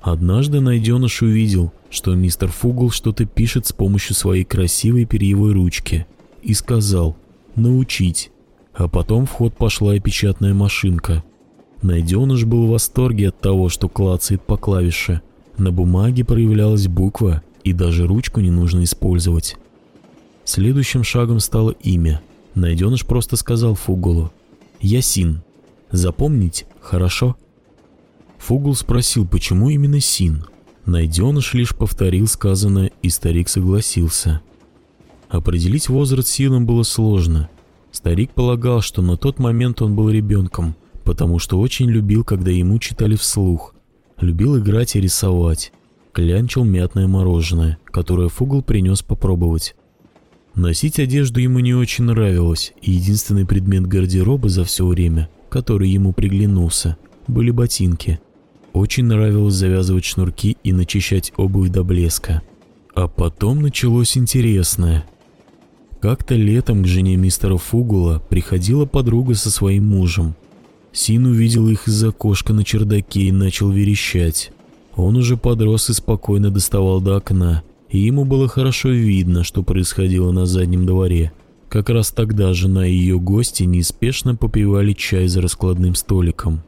Однажды найденыш увидел, что мистер Фугл что-то пишет с помощью своей красивой перьевой ручки и сказал «научить», а потом в ход пошла и печатная машинка – Найденыш был в восторге от того, что клацает по клавише. На бумаге проявлялась буква, и даже ручку не нужно использовать. Следующим шагом стало имя. Найденыш просто сказал Фугулу «Ясин». Запомнить хорошо? Фугул спросил, почему именно Син. Найденыш лишь повторил сказанное, и старик согласился. Определить возраст Сина было сложно. Старик полагал, что на тот момент он был ребенком – потому что очень любил, когда ему читали вслух. Любил играть и рисовать. Клянчил мятное мороженое, которое Фугл принес попробовать. Носить одежду ему не очень нравилось, и единственный предмет гардероба за все время, который ему приглянулся, были ботинки. Очень нравилось завязывать шнурки и начищать обувь до блеска. А потом началось интересное. Как-то летом к жене мистера Фугула приходила подруга со своим мужем. Син увидел их из окошка на чердаке и начал верещать. Он уже подрос и спокойно доставал до окна, и ему было хорошо видно, что происходило на заднем дворе. Как раз тогда жена и ее гости неспешно попивали чай за раскладным столиком.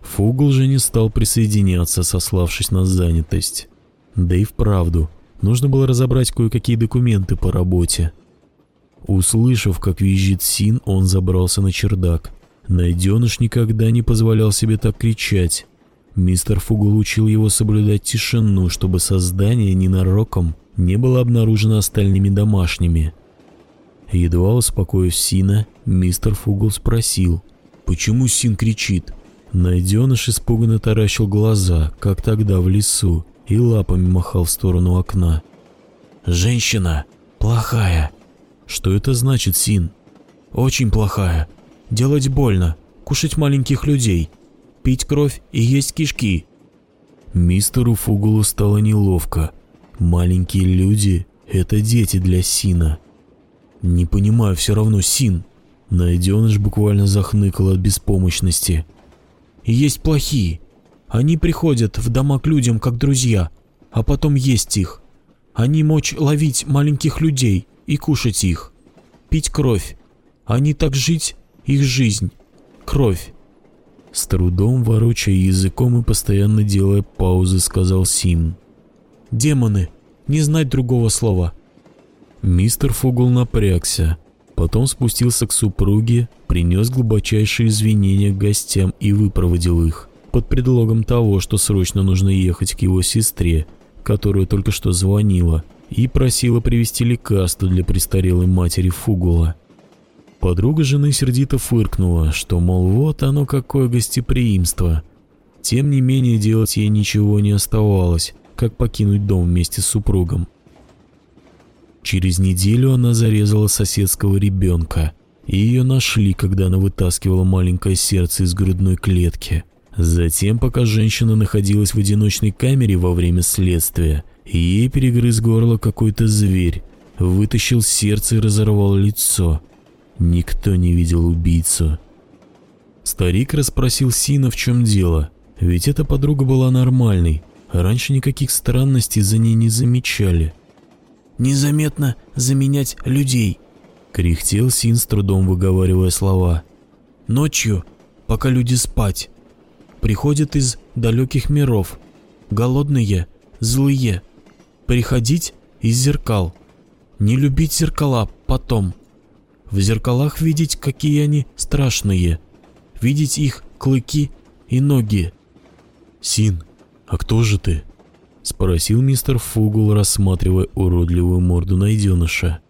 Фугл же не стал присоединяться, сославшись на занятость. Да и вправду, нужно было разобрать кое-какие документы по работе. Услышав, как визжит Син, он забрался на чердак – Найденыш никогда не позволял себе так кричать. Мистер Фугл учил его соблюдать тишину, чтобы создание ненароком не было обнаружено остальными домашними. Едва успокоив Сина, мистер Фугл спросил, почему Син кричит. Найденыш испуганно таращил глаза, как тогда в лесу, и лапами махал в сторону окна. «Женщина! Плохая!» «Что это значит, Син?» «Очень плохая делать больно, кушать маленьких людей, пить кровь и есть кишки. Мистеру Фугулу стало неловко. Маленькие люди — это дети для Сина. Не понимаю все равно, Син. Найденыш буквально захныкал от беспомощности. Есть плохие. Они приходят в дома к людям как друзья, а потом есть их. Они мочь ловить маленьких людей и кушать их. Пить кровь. Они так жить их жизнь, кровь. С трудом ворочая языком и постоянно делая паузы, сказал Сим. «Демоны! Не знать другого слова!» Мистер Фугл напрягся, потом спустился к супруге, принес глубочайшие извинения к гостям и выпроводил их, под предлогом того, что срочно нужно ехать к его сестре, которая только что звонила, и просила привезти лекарство для престарелой матери Фугула. Подруга жены сердито фыркнула, что, мол, вот оно какое гостеприимство. Тем не менее, делать ей ничего не оставалось, как покинуть дом вместе с супругом. Через неделю она зарезала соседского ребенка, и ее нашли, когда она вытаскивала маленькое сердце из грудной клетки. Затем, пока женщина находилась в одиночной камере во время следствия, ей перегрыз горло какой-то зверь, вытащил сердце и разорвал лицо – Никто не видел убийцу. Старик расспросил Сина, в чем дело, ведь эта подруга была нормальной, раньше никаких странностей за ней не замечали. «Незаметно заменять людей», — кряхтел Син с трудом выговаривая слова. «Ночью, пока люди спать, приходят из далеких миров, голодные, злые, приходить из зеркал. Не любить зеркала потом. В зеркалах видеть, какие они страшные. Видеть их клыки и ноги. «Син, а кто же ты?» — спросил мистер Фугл, рассматривая уродливую морду найденыша.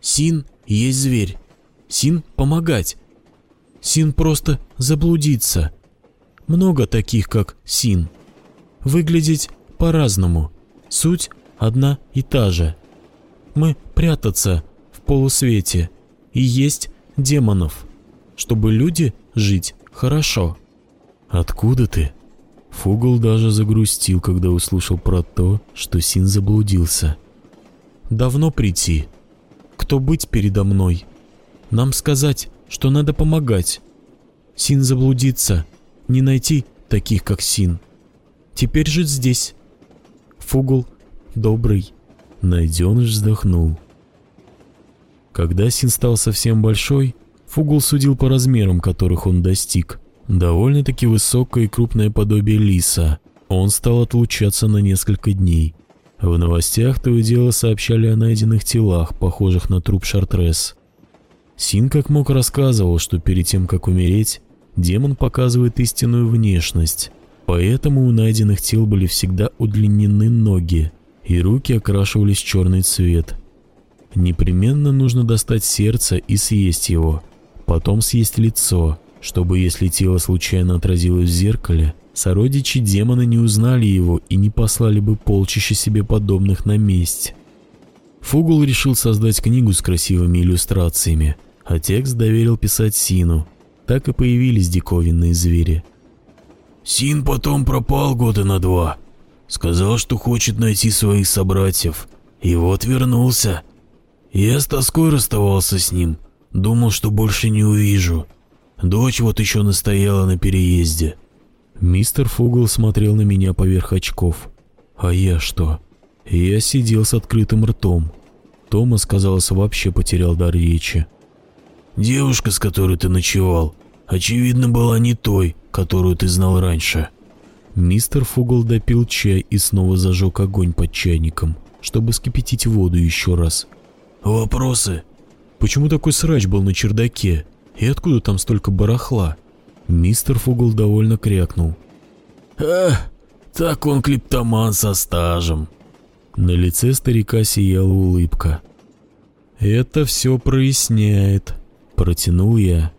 «Син есть зверь. Син помогать. Син просто заблудиться. Много таких, как Син. Выглядеть по-разному. Суть одна и та же. Мы прятаться в полусвете и есть демонов, чтобы люди жить хорошо. Откуда ты? Фугл даже загрустил, когда услышал про то, что Син заблудился. Давно прийти. Кто быть передо мной? Нам сказать, что надо помогать. Син заблудиться, не найти таких, как Син. Теперь жить здесь. Фугл добрый. Найденыш вздохнул. Когда Син стал совсем большой, Фугл судил по размерам, которых он достиг. Довольно-таки высокое и крупное подобие лиса. Он стал отлучаться на несколько дней. В новостях то и дело сообщали о найденных телах, похожих на труп Шартрес. Син как мог рассказывал, что перед тем, как умереть, демон показывает истинную внешность. Поэтому у найденных тел были всегда удлинены ноги, и руки окрашивались черный цвет. Непременно нужно достать сердце и съесть его, потом съесть лицо, чтобы если тело случайно отразилось в зеркале, сородичи демона не узнали его и не послали бы полчища себе подобных на месть. Фугул решил создать книгу с красивыми иллюстрациями, а текст доверил писать Сину. Так и появились диковинные звери. Син потом пропал года на два. Сказал, что хочет найти своих собратьев. И вот вернулся. Я с тоской расставался с ним. Думал, что больше не увижу. Дочь вот еще настояла на переезде. Мистер Фугл смотрел на меня поверх очков. А я что? Я сидел с открытым ртом. Томас, казалось, вообще потерял дар речи. Девушка, с которой ты ночевал, очевидно, была не той, которую ты знал раньше. Мистер Фугл допил чай и снова зажег огонь под чайником, чтобы скипятить воду еще раз. «Вопросы?» «Почему такой срач был на чердаке? И откуда там столько барахла?» Мистер Фугл довольно крякнул. «Эх, так он клиптоман со стажем». На лице старика сияла улыбка. «Это все проясняет», — протянул я.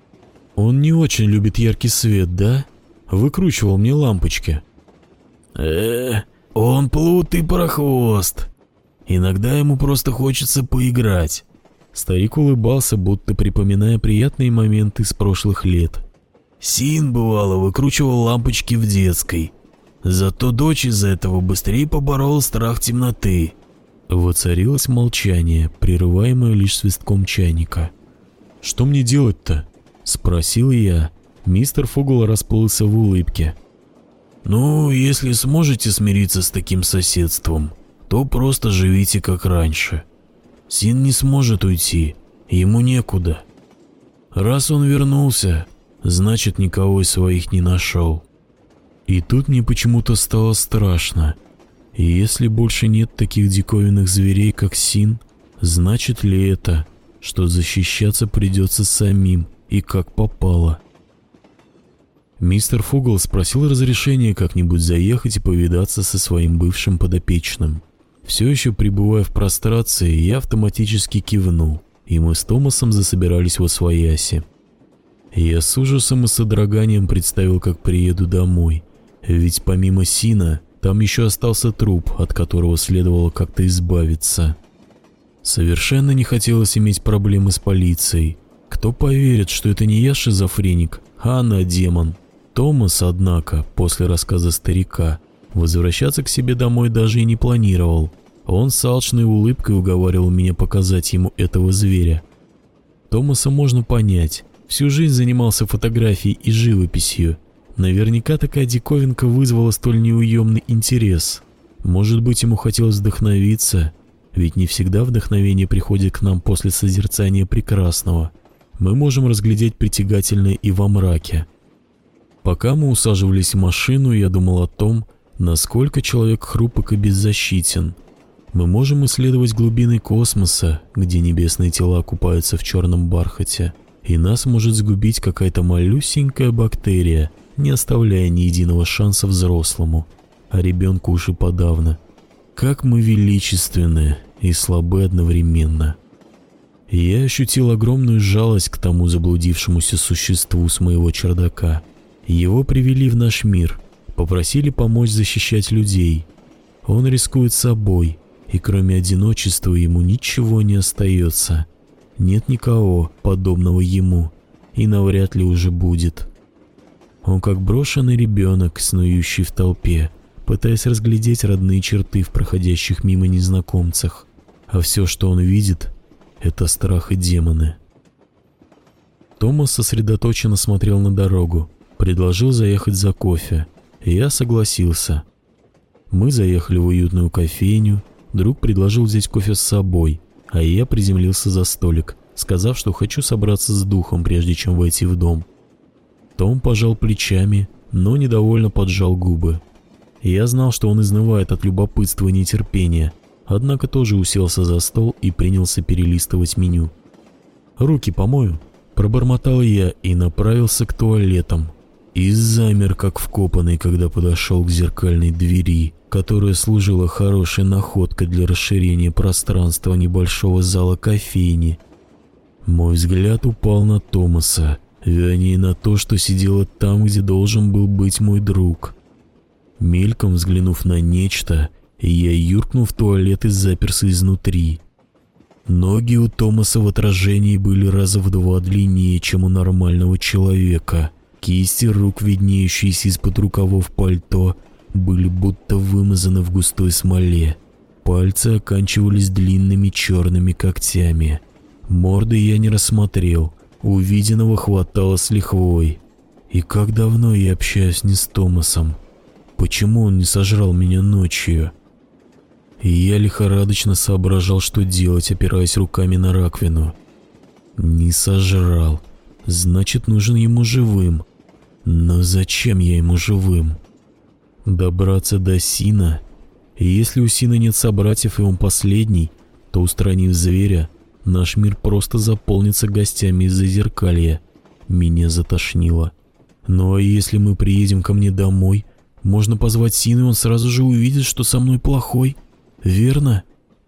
«Он не очень любит яркий свет, да?» Выкручивал мне лампочки. э он плут прохвост. Иногда ему просто хочется поиграть. Старик улыбался, будто припоминая приятные моменты с прошлых лет. Син, бывало, выкручивал лампочки в детской. Зато дочь из-за этого быстрее поборола страх темноты. Воцарилось молчание, прерываемое лишь свистком чайника. «Что мне делать-то?» — спросил я. Мистер Фугл расплылся в улыбке. «Ну, если сможете смириться с таким соседством, то просто живите как раньше. Син не сможет уйти, ему некуда. Раз он вернулся, значит никого из своих не нашел». И тут мне почему-то стало страшно. И если больше нет таких диковинных зверей, как Син, значит ли это, что защищаться придется самим и как попало? Мистер Фугл спросил разрешения как-нибудь заехать и повидаться со своим бывшим подопечным. Все еще пребывая в прострации, я автоматически кивнул, и мы с Томасом засобирались во свояси. Я с ужасом и содроганием представил, как приеду домой, ведь помимо Сина, там еще остался труп, от которого следовало как-то избавиться. Совершенно не хотелось иметь проблемы с полицией. Кто поверит, что это не я шизофреник, а она демон, Томас, однако, после рассказа старика, возвращаться к себе домой даже и не планировал. Он с алчной улыбкой уговаривал меня показать ему этого зверя. Томаса можно понять. Всю жизнь занимался фотографией и живописью. Наверняка такая диковинка вызвала столь неуемный интерес. Может быть, ему хотелось вдохновиться, ведь не всегда вдохновение приходит к нам после созерцания прекрасного. Мы можем разглядеть притягательное и во мраке. Пока мы усаживались в машину, я думал о том, насколько человек хрупок и беззащитен. Мы можем исследовать глубины космоса, где небесные тела купаются в черном бархате, и нас может сгубить какая-то малюсенькая бактерия, не оставляя ни единого шанса взрослому, а ребенку уж и подавно. Как мы величественны и слабы одновременно. Я ощутил огромную жалость к тому заблудившемуся существу с моего чердака. Его привели в наш мир, попросили помочь защищать людей. Он рискует собой, и кроме одиночества ему ничего не остается. Нет никого, подобного ему, и навряд ли уже будет. Он как брошенный ребенок, снующий в толпе, пытаясь разглядеть родные черты в проходящих мимо незнакомцах. А все, что он видит, это страх и демоны. Томас сосредоточенно смотрел на дорогу, предложил заехать за кофе, я согласился. Мы заехали в уютную кофейню, друг предложил взять кофе с собой, а я приземлился за столик, сказав, что хочу собраться с духом, прежде чем войти в дом. Том пожал плечами, но недовольно поджал губы. Я знал, что он изнывает от любопытства и нетерпения, однако тоже уселся за стол и принялся перелистывать меню. «Руки помою», – пробормотал я и направился к туалетам. И замер, как вкопанный, когда подошел к зеркальной двери, которая служила хорошей находкой для расширения пространства небольшого зала кофейни. Мой взгляд упал на Томаса, вернее на то, что сидело там, где должен был быть мой друг. Мельком взглянув на нечто, я юркнул в туалет и заперся изнутри. Ноги у Томаса в отражении были раза в два длиннее, чем у нормального человека. Кисти рук, виднеющиеся из-под рукавов пальто, были будто вымазаны в густой смоле. Пальцы оканчивались длинными черными когтями. Морды я не рассмотрел, увиденного хватало с лихвой. И как давно я общаюсь не с Томасом? Почему он не сожрал меня ночью? И я лихорадочно соображал, что делать, опираясь руками на раковину. Не сожрал. Значит, нужен ему живым. Но зачем я ему живым? Добраться до Сина? Если у Сина нет собратьев и он последний, то, устранив зверя, наш мир просто заполнится гостями из-за зеркалья. Меня затошнило. Ну а если мы приедем ко мне домой, можно позвать Сина, и он сразу же увидит, что со мной плохой. Верно?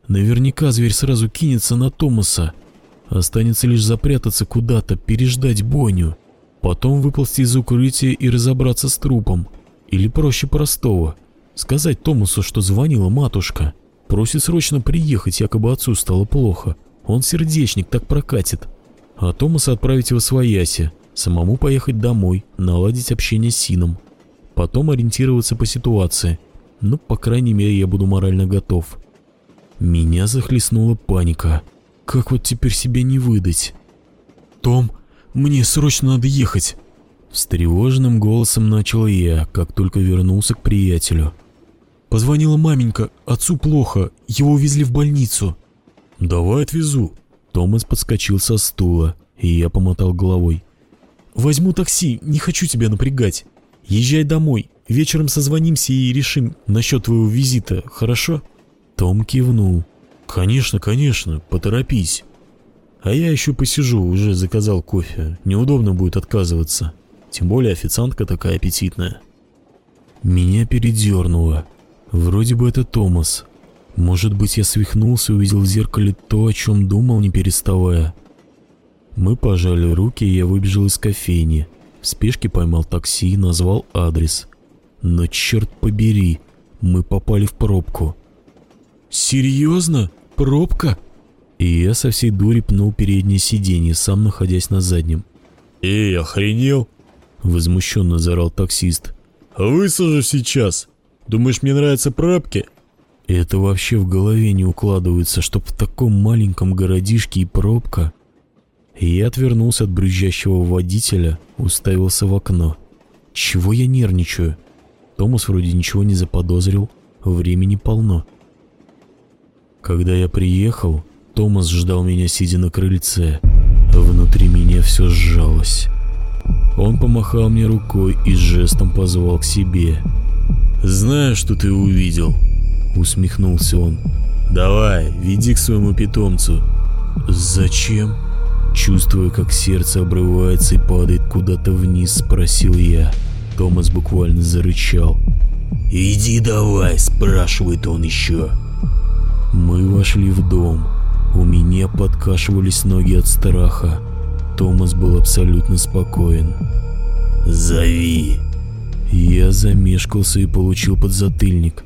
Наверняка зверь сразу кинется на Томаса. Останется лишь запрятаться куда-то, переждать бойню. Потом выползти из укрытия и разобраться с трупом. Или проще простого. Сказать Томасу, что звонила матушка. Просит срочно приехать, якобы отцу стало плохо. Он сердечник, так прокатит. А Томаса отправить его свояси. Самому поехать домой, наладить общение с Сином потом ориентироваться по ситуации. Ну, по крайней мере, я буду морально готов. Меня захлестнула паника. Как вот теперь себя не выдать? «Том, мне срочно надо ехать!» Встревоженным голосом начал я, как только вернулся к приятелю. Позвонила маменька, отцу плохо, его увезли в больницу. «Давай отвезу». Томас подскочил со стула, и я помотал головой. «Возьму такси, не хочу тебя напрягать». Езжай домой, вечером созвонимся и решим насчет твоего визита, хорошо?» Том кивнул. «Конечно, конечно, поторопись. А я еще посижу, уже заказал кофе, неудобно будет отказываться. Тем более официантка такая аппетитная». Меня передернуло. Вроде бы это Томас. Может быть, я свихнулся и увидел в зеркале то, о чем думал, не переставая. Мы пожали руки, и я выбежал из кофейни. В спешке поймал такси и назвал адрес. Но черт побери, мы попали в пробку. «Серьезно? Пробка?» И я со всей дури пнул переднее сиденье, сам находясь на заднем. «Эй, охренел?» Возмущенно заорал таксист. «Высажу сейчас. Думаешь, мне нравятся пробки?» Это вообще в голове не укладывается, чтоб в таком маленьком городишке и пробка. Я отвернулся от брюзжащего водителя, уставился в окно. Чего я нервничаю? Томас вроде ничего не заподозрил, времени полно. Когда я приехал, Томас ждал меня, сидя на крыльце. Внутри меня все сжалось. Он помахал мне рукой и жестом позвал к себе. «Знаю, что ты увидел», — усмехнулся он. Давай, веди к своему питомцу. Зачем? Чувствуя, как сердце обрывается и падает куда-то вниз, спросил я. Томас буквально зарычал. «Иди давай», — спрашивает он еще. Мы вошли в дом. У меня подкашивались ноги от страха. Томас был абсолютно спокоен. «Зови». Я замешкался и получил подзатыльник.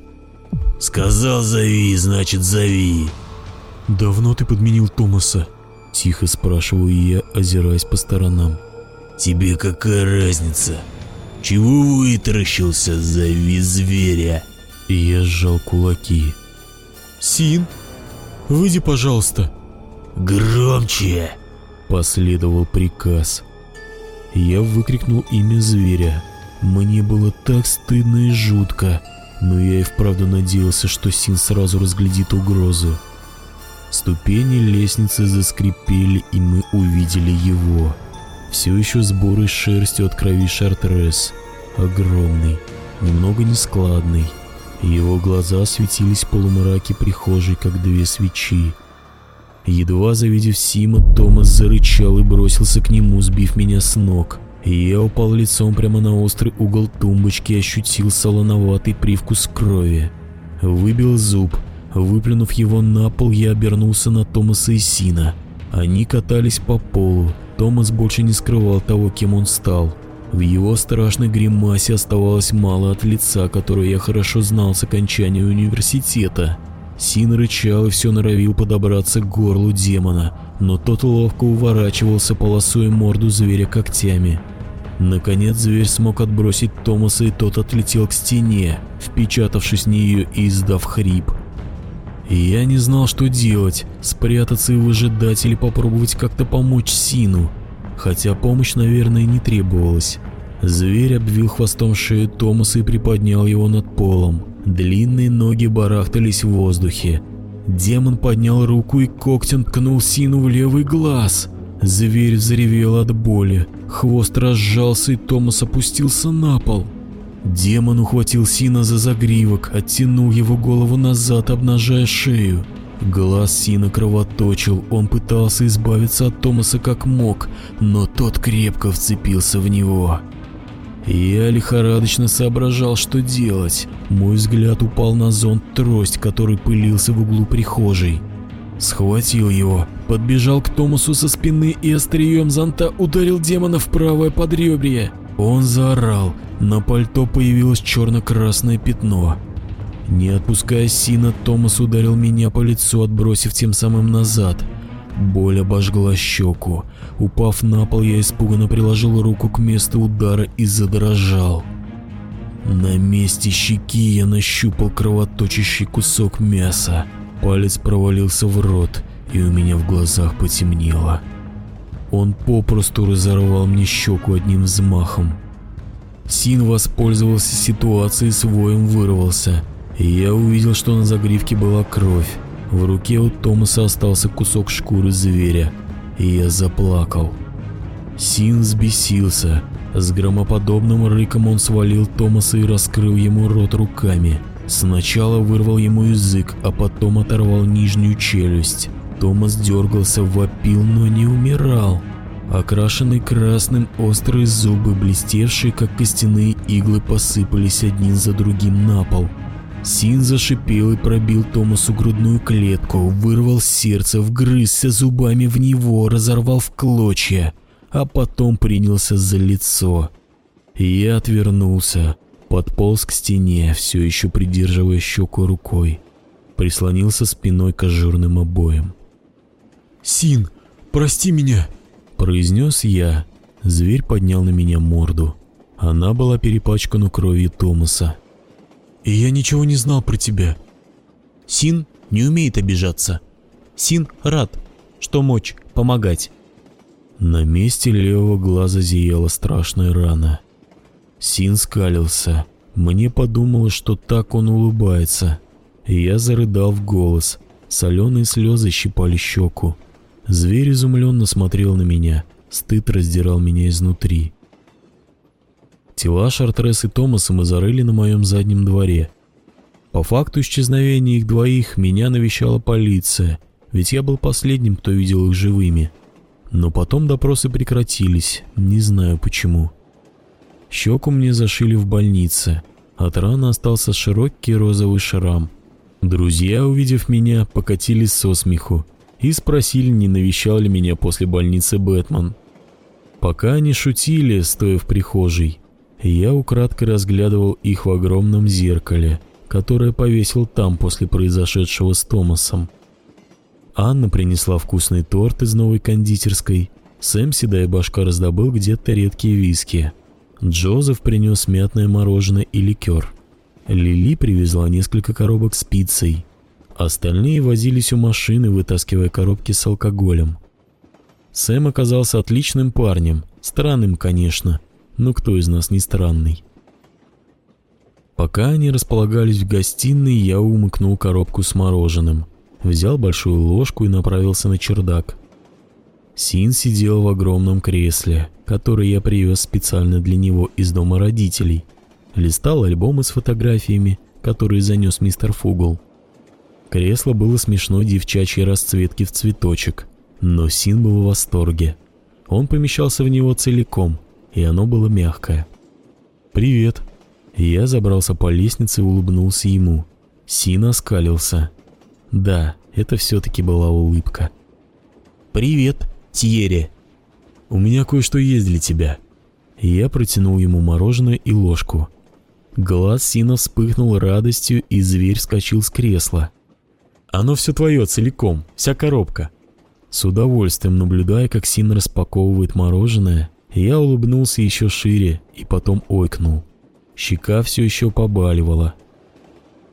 «Сказал зови, значит зови». «Давно ты подменил Томаса?» Тихо спрашиваю я, озираясь по сторонам. «Тебе какая разница? Чего вытаращился? Зови зверя!» И я сжал кулаки. «Син, выйди, пожалуйста!» «Громче!» Последовал приказ. Я выкрикнул имя зверя. Мне было так стыдно и жутко, но я и вправду надеялся, что Син сразу разглядит угрозу. Ступени лестницы заскрипели, и мы увидели его. Все еще с бурой шерстью от крови Шартрес. Огромный, немного нескладный. Его глаза светились в полумраке прихожей, как две свечи. Едва завидев Сима, Томас зарычал и бросился к нему, сбив меня с ног. Я упал лицом прямо на острый угол тумбочки и ощутил солоноватый привкус крови. Выбил зуб. Выплюнув его на пол, я обернулся на Томаса и Сина. Они катались по полу. Томас больше не скрывал того, кем он стал. В его страшной гримасе оставалось мало от лица, которое я хорошо знал с окончания университета. Син рычал и все норовил подобраться к горлу демона, но тот ловко уворачивался, полосуя морду зверя когтями. Наконец зверь смог отбросить Томаса, и тот отлетел к стене, впечатавшись в нее и издав хрип. Я не знал, что делать, спрятаться и выжидать или попробовать как-то помочь Сину, хотя помощь, наверное, не требовалась. Зверь обвил хвостом шею Томаса и приподнял его над полом. Длинные ноги барахтались в воздухе. Демон поднял руку и когтем ткнул Сину в левый глаз. Зверь взревел от боли. Хвост разжался и Томас опустился на пол. Демон ухватил Сина за загривок, оттянул его голову назад, обнажая шею. Глаз Сина кровоточил, он пытался избавиться от Томаса как мог, но тот крепко вцепился в него. Я лихорадочно соображал, что делать. Мой взгляд упал на зонт трость, который пылился в углу прихожей. Схватил его, подбежал к Томасу со спины и острием зонта ударил демона в правое подребрие. Он заорал, на пальто появилось черно-красное пятно. Не отпуская Сина, Томас ударил меня по лицу, отбросив тем самым назад. Боль обожгла щеку. Упав на пол, я испуганно приложил руку к месту удара и задрожал. На месте щеки я нащупал кровоточащий кусок мяса. Палец провалился в рот, и у меня в глазах потемнело. Он попросту разорвал мне щеку одним взмахом. Син воспользовался ситуацией, с воем вырвался, я увидел, что на загривке была кровь. В руке у Томаса остался кусок шкуры зверя, и я заплакал. Син взбесился. С громоподобным рыком он свалил Томаса и раскрыл ему рот руками. Сначала вырвал ему язык, а потом оторвал нижнюю челюсть. Томас дергался, вопил, но не умирал. Окрашенные красным острые зубы, блестевшие как костяные иглы, посыпались один за другим на пол. Син зашипел и пробил Томасу грудную клетку, вырвал сердце, вгрызся зубами в него, разорвал в клочья, а потом принялся за лицо. Я отвернулся, подполз к стене, все еще придерживая щеку рукой, прислонился спиной к ажурным обоям. «Син, прости меня!» произнес я. Зверь поднял на меня морду. Она была перепачкана кровью Томаса. «И я ничего не знал про тебя». Син не умеет обижаться. Син рад, что мочь помогать. На месте левого глаза зияла страшная рана. Син скалился. Мне подумалось, что так он улыбается. Я зарыдал в голос. Соленые слезы щипали щеку. Зверь изумленно смотрел на меня, стыд раздирал меня изнутри. Тела Шартрес и Томаса мы зарыли на моем заднем дворе. По факту исчезновения их двоих меня навещала полиция, ведь я был последним, кто видел их живыми. Но потом допросы прекратились, не знаю почему. Щеку мне зашили в больнице. От раны остался широкий розовый шрам. Друзья, увидев меня, покатились со смеху и спросили, не навещал ли меня после больницы Бэтмен. Пока они шутили, стоя в прихожей, я украдкой разглядывал их в огромном зеркале, которое повесил там после произошедшего с Томасом. Анна принесла вкусный торт из новой кондитерской, Сэм седая башка раздобыл где-то редкие виски. Джозеф принес мятное мороженое и ликер. Лили привезла несколько коробок с пиццей. Остальные возились у машины, вытаскивая коробки с алкоголем. Сэм оказался отличным парнем, странным, конечно, но кто из нас не странный. Пока они располагались в гостиной, я умыкнул коробку с мороженым, взял большую ложку и направился на чердак. Син сидел в огромном кресле, которое я привез специально для него из дома родителей. Листал альбомы с фотографиями, которые занес мистер Фугл. Кресло было смешной девчачьей расцветки в цветочек, но Син был в восторге. Он помещался в него целиком, и оно было мягкое. «Привет», я забрался по лестнице и улыбнулся ему. Син оскалился. Да, это все-таки была улыбка. «Привет, Тьерри!» «У меня кое-что есть для тебя». Я протянул ему мороженое и ложку. Глаз Сина вспыхнул радостью, и зверь вскочил с кресла. «Оно все твое целиком, вся коробка». С удовольствием наблюдая, как Син распаковывает мороженое, я улыбнулся еще шире и потом ойкнул. Щека все еще побаливала.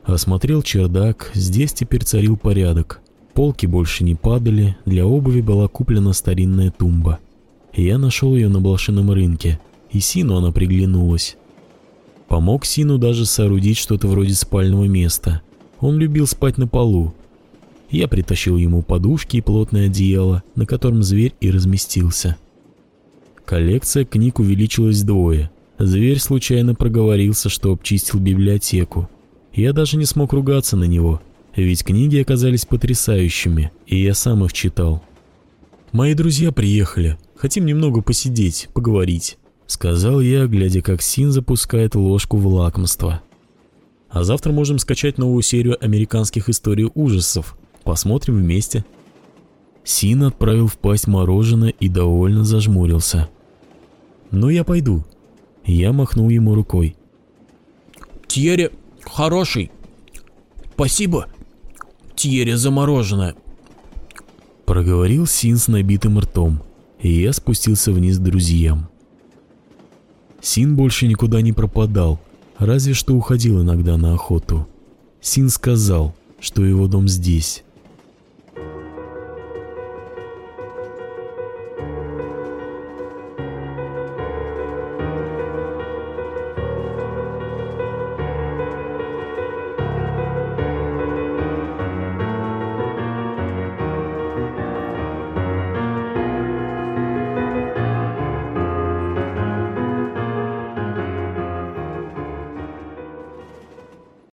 Осмотрел чердак, здесь теперь царил порядок. Полки больше не падали, для обуви была куплена старинная тумба. Я нашел ее на блошином рынке, и Сину она приглянулась. Помог Сину даже соорудить что-то вроде спального места. Он любил спать на полу. Я притащил ему подушки и плотное одеяло, на котором зверь и разместился. Коллекция книг увеличилась вдвое. Зверь случайно проговорился, что обчистил библиотеку. Я даже не смог ругаться на него, ведь книги оказались потрясающими, и я сам их читал. «Мои друзья приехали, хотим немного посидеть, поговорить», — сказал я, глядя, как Син запускает ложку в лакомство. «А завтра можем скачать новую серию американских историй ужасов. Посмотрим вместе». Син отправил в пасть мороженое и довольно зажмурился. «Ну, я пойду», я махнул ему рукой. «Тьере хороший. Спасибо, Тьере замороженное». Проговорил Син с набитым ртом, и я спустился вниз к друзьям. Син больше никуда не пропадал, разве что уходил иногда на охоту. Син сказал, что его дом здесь,